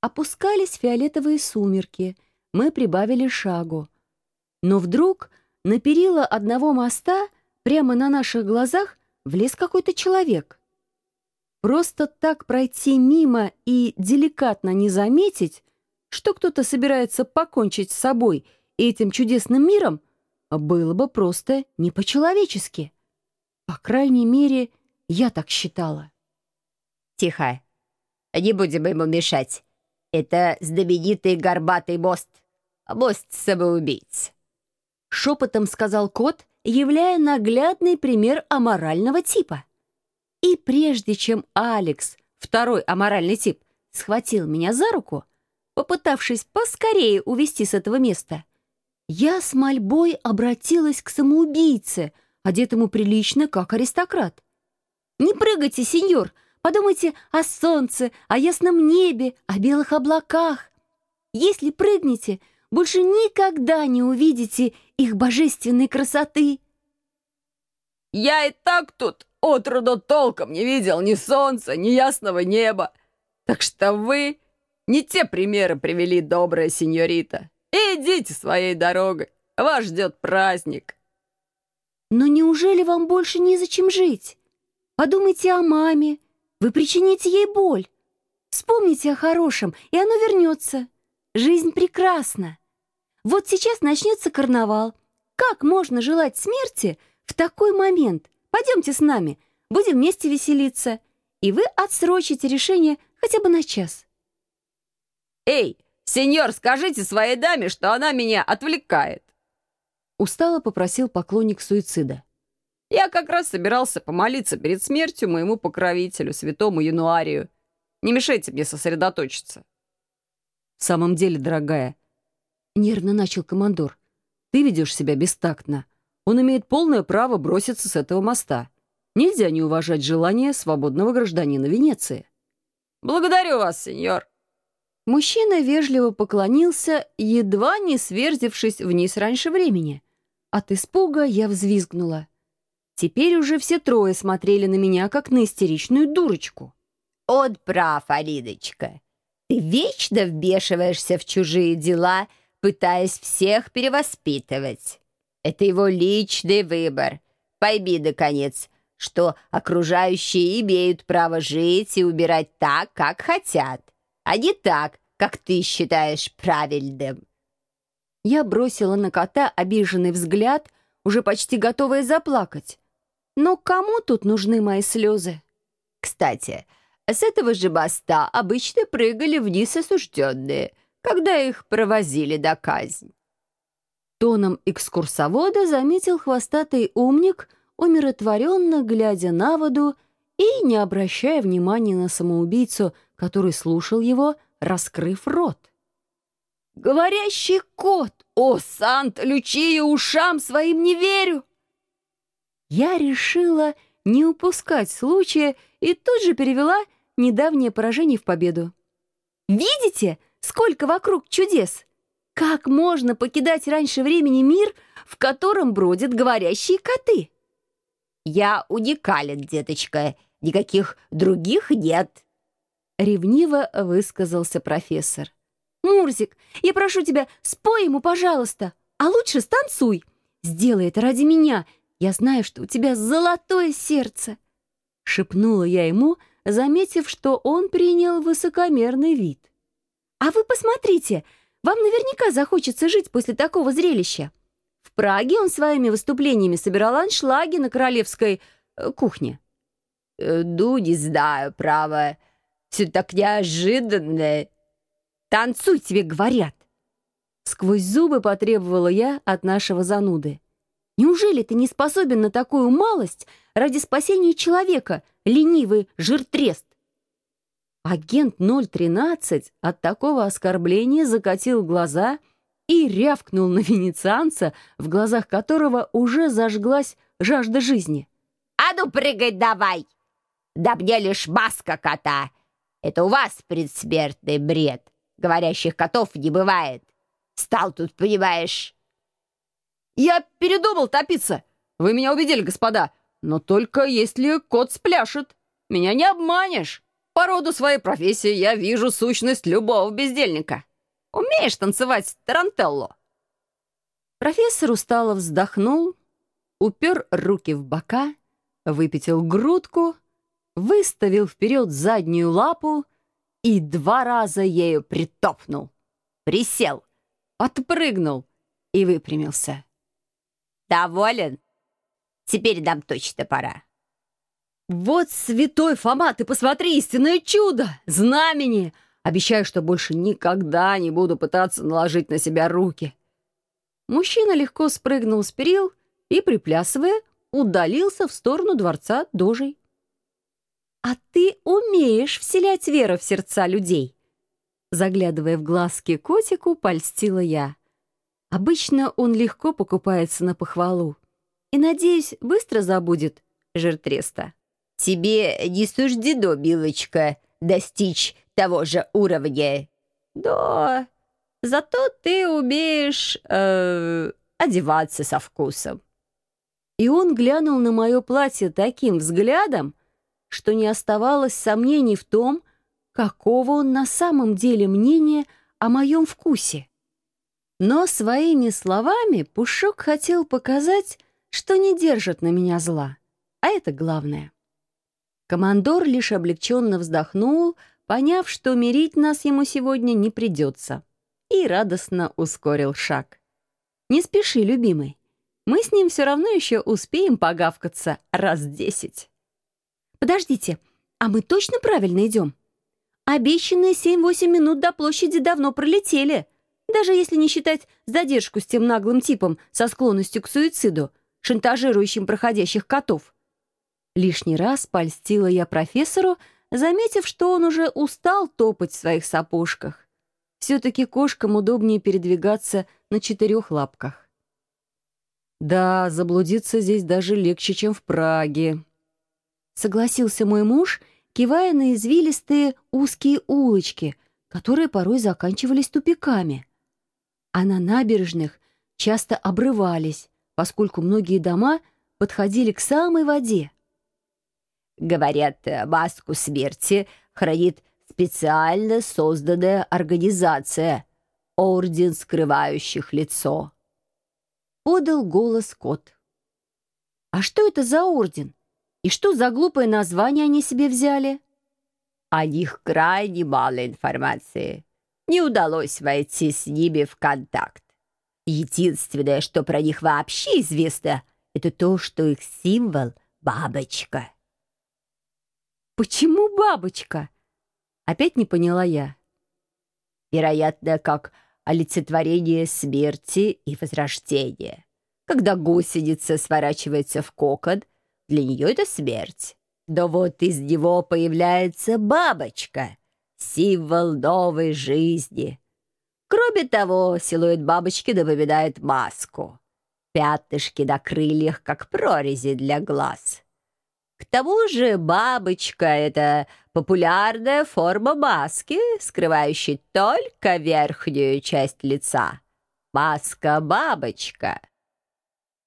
Опускались фиолетовые сумерки, мы прибавили шагу. Но вдруг на перила одного моста прямо на наших глазах влез какой-то человек. Просто так пройти мимо и деликатно не заметить, что кто-то собирается покончить с собой и этим чудесным миром, было бы просто не по-человечески. По крайней мере, я так считала. «Тихо. Не будем ему мешать. Это знаменитый горбатый мост. Мост самоубийц». Шепотом сказал кот, являя наглядный пример аморального типа. И прежде чем Алекс, второй аморальный тип, схватил меня за руку, попытавшись поскорее увести с этого места, я с мольбой обратилась к самоубийце, одетому прилично, как аристократ. «Не прыгайте, сеньор! Подумайте о солнце, о ясном небе, о белых облаках. Если прыгнете, больше никогда не увидите их божественной красоты». «Я и так тут отроду толком не видел ни солнца, ни ясного неба. Так что вы не те примеры привели, добрая сеньорита. Идите своей дорогой, вас ждет праздник». «Но неужели вам больше незачем жить? Подумайте о маме, вы причините ей боль. Вспомните о хорошем, и оно вернется. Жизнь прекрасна. Вот сейчас начнется карнавал. Как можно желать смерти в такой момент? Пойдемте с нами, будем вместе веселиться. И вы отсрочите решение хотя бы на час. «Эй, сеньор, скажите своей даме, что она меня отвлекает!» Устало попросил поклонник суицида. Я как раз собирался помолиться перед смертью моему покровителю, святому Януарию. Не мешайте мне сосредоточиться. В самом деле, дорогая, нервно начал командор, ты ведешь себя бестактно. Он имеет полное право броситься с этого моста. Нельзя не уважать желание свободного гражданина Венеции. Благодарю вас, сеньор. Мужчина вежливо поклонился, едва не сверзившись вниз раньше времени. От испуга я взвизгнула. Теперь уже все трое смотрели на меня, как на истеричную дурочку. «Он прав, Алидочка. Ты вечно вбешиваешься в чужие дела, пытаясь всех перевоспитывать. Это его личный выбор. Пойми, наконец, что окружающие имеют право жить и убирать так, как хотят, а не так, как ты считаешь правильным». Я бросила на кота обиженный взгляд, уже почти готовая заплакать. Но кому тут нужны мои слезы? Кстати, с этого же моста обычно прыгали вниз осужденные, когда их провозили до казни. Тоном экскурсовода заметил хвостатый умник, умиротворенно глядя на воду и не обращая внимания на самоубийцу, который слушал его, раскрыв рот. «Говорящий кот! О, Сант, Лючия, ушам своим не верю!» Я решила не упускать случая и тут же перевела недавнее поражение в победу. «Видите, сколько вокруг чудес? Как можно покидать раньше времени мир, в котором бродят говорящие коты?» «Я уникален, деточка, никаких других нет», — ревниво высказался профессор. «Мурзик, я прошу тебя, спой ему, пожалуйста, а лучше станцуй. Сделай это ради меня, я знаю, что у тебя золотое сердце!» Шепнула я ему, заметив, что он принял высокомерный вид. «А вы посмотрите, вам наверняка захочется жить после такого зрелища. В Праге он своими выступлениями собирал аншлаги на королевской э, кухне». Э, «Ну, не знаю, право. Все так неожиданно. Танцуй, тебе говорят!» Сквозь зубы потребовала я от нашего зануды. Неужели ты не способен на такую малость ради спасения человека, ленивый жиртрест? Агент 013 от такого оскорбления закатил глаза и рявкнул на венецианца, в глазах которого уже зажглась жажда жизни. «А ну, прыгай давай! Да мне лишь маска кота! Это у вас предсмертный бред! Говорящих котов не бывает! Стал тут, понимаешь, «Я передумал топиться! Вы меня убедили, господа! Но только если кот спляшет! Меня не обманешь!» по роду своей профессии я вижу сущность любого бездельника. Умеешь танцевать тарантелло?» Профессор устало вздохнул, упер руки в бока, выпятил грудку, выставил вперед заднюю лапу и два раза ею притопнул. Присел, подпрыгнул и выпрямился. «Доволен? Теперь нам точно пора». «Вот, святой Фома, ты посмотри, истинное чудо! Знамени! Обещаю, что больше никогда не буду пытаться наложить на себя руки». Мужчина легко спрыгнул с перил и, приплясывая, удалился в сторону дворца дожей. «А ты умеешь вселять веру в сердца людей!» Заглядывая в глазки котику, польстила я. Обычно он легко покупается на похвалу и, надеюсь, быстро забудет жертреста. Тебе не суждено, милочка, достичь того же уровня. Да, зато ты умеешь э, одеваться со вкусом. И он глянул на мое платье таким взглядом, что не оставалось сомнений в том, какого он на самом деле мнения о моем вкусе. Но своими словами Пушок хотел показать, что не держит на меня зла, а это главное. Командор лишь облегченно вздохнул, поняв, что мирить нас ему сегодня не придется, и радостно ускорил шаг. «Не спеши, любимый. Мы с ним все равно еще успеем погавкаться раз десять». «Подождите, а мы точно правильно идем? Обещанные семь-восемь минут до площади давно пролетели, даже если не считать задержку с тем наглым типом со склонностью к суициду, шантажирующим проходящих котов». Лишний раз польстила я профессору, заметив, что он уже устал топать в своих сапожках. Все-таки кошкам удобнее передвигаться на четырех лапках. «Да, заблудиться здесь даже легче, чем в Праге», — согласился мой муж, кивая на извилистые узкие улочки, которые порой заканчивались тупиками. А на набережных часто обрывались, поскольку многие дома подходили к самой воде. Говорят, маску смерти хранит специально созданная организация «Орден скрывающих лицо». Подал голос кот. «А что это за орден? И что за глупое название они себе взяли?» О них крайне мало информации. Не удалось войти с ними в контакт. Единственное, что про них вообще известно, это то, что их символ — бабочка. «Почему бабочка?» Опять не поняла я. Вероятно, как олицетворение смерти и возрождения. Когда гусеница сворачивается в кокон, для нее это смерть. Да вот из него появляется бабочка, символ новой жизни. Кроме того, силуэт бабочки напоминает маску. Пятышки на крыльях, как прорези для глаз. К тому же бабочка — это популярная форма маски, скрывающей только верхнюю часть лица. Маска-бабочка.